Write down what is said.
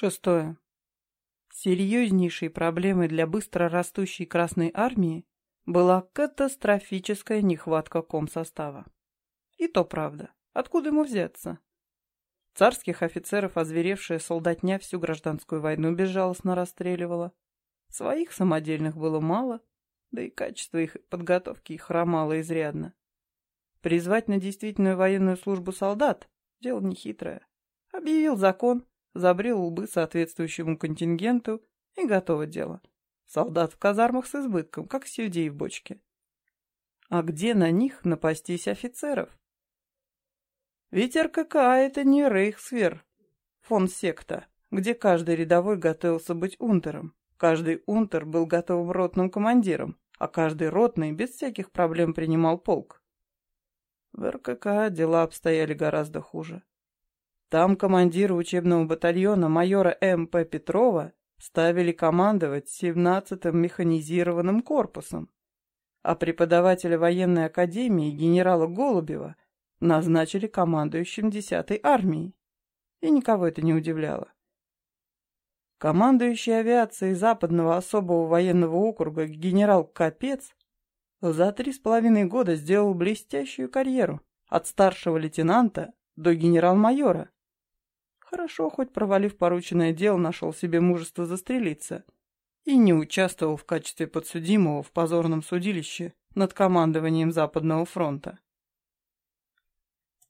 Шестое. Серьезнейшей проблемой для быстро растущей Красной Армии была катастрофическая нехватка комсостава. И то правда. Откуда ему взяться? Царских офицеров озверевшая солдатня всю гражданскую войну безжалостно расстреливала. Своих самодельных было мало, да и качество их подготовки хромало изрядно. Призвать на действительную военную службу солдат – дело нехитрое. Объявил закон, забрил лбы соответствующему контингенту и готово дело. Солдат в казармах с избытком, как сельдей в бочке. А где на них напастись офицеров? Ведь РКК — это не рейхсвер, фон секта, где каждый рядовой готовился быть унтером. Каждый унтер был готовым ротным командиром, а каждый ротный без всяких проблем принимал полк. В РККА дела обстояли гораздо хуже. Там командира учебного батальона майора М.П. Петрова ставили командовать 17-м механизированным корпусом, а преподавателя военной академии генерала Голубева назначили командующим 10-й армией. И никого это не удивляло. Командующий авиацией Западного особого военного округа генерал Копец за три с половиной года сделал блестящую карьеру от старшего лейтенанта до генерал-майора. Хорошо, хоть провалив порученное дело, нашел себе мужество застрелиться и не участвовал в качестве подсудимого в позорном судилище над командованием Западного фронта.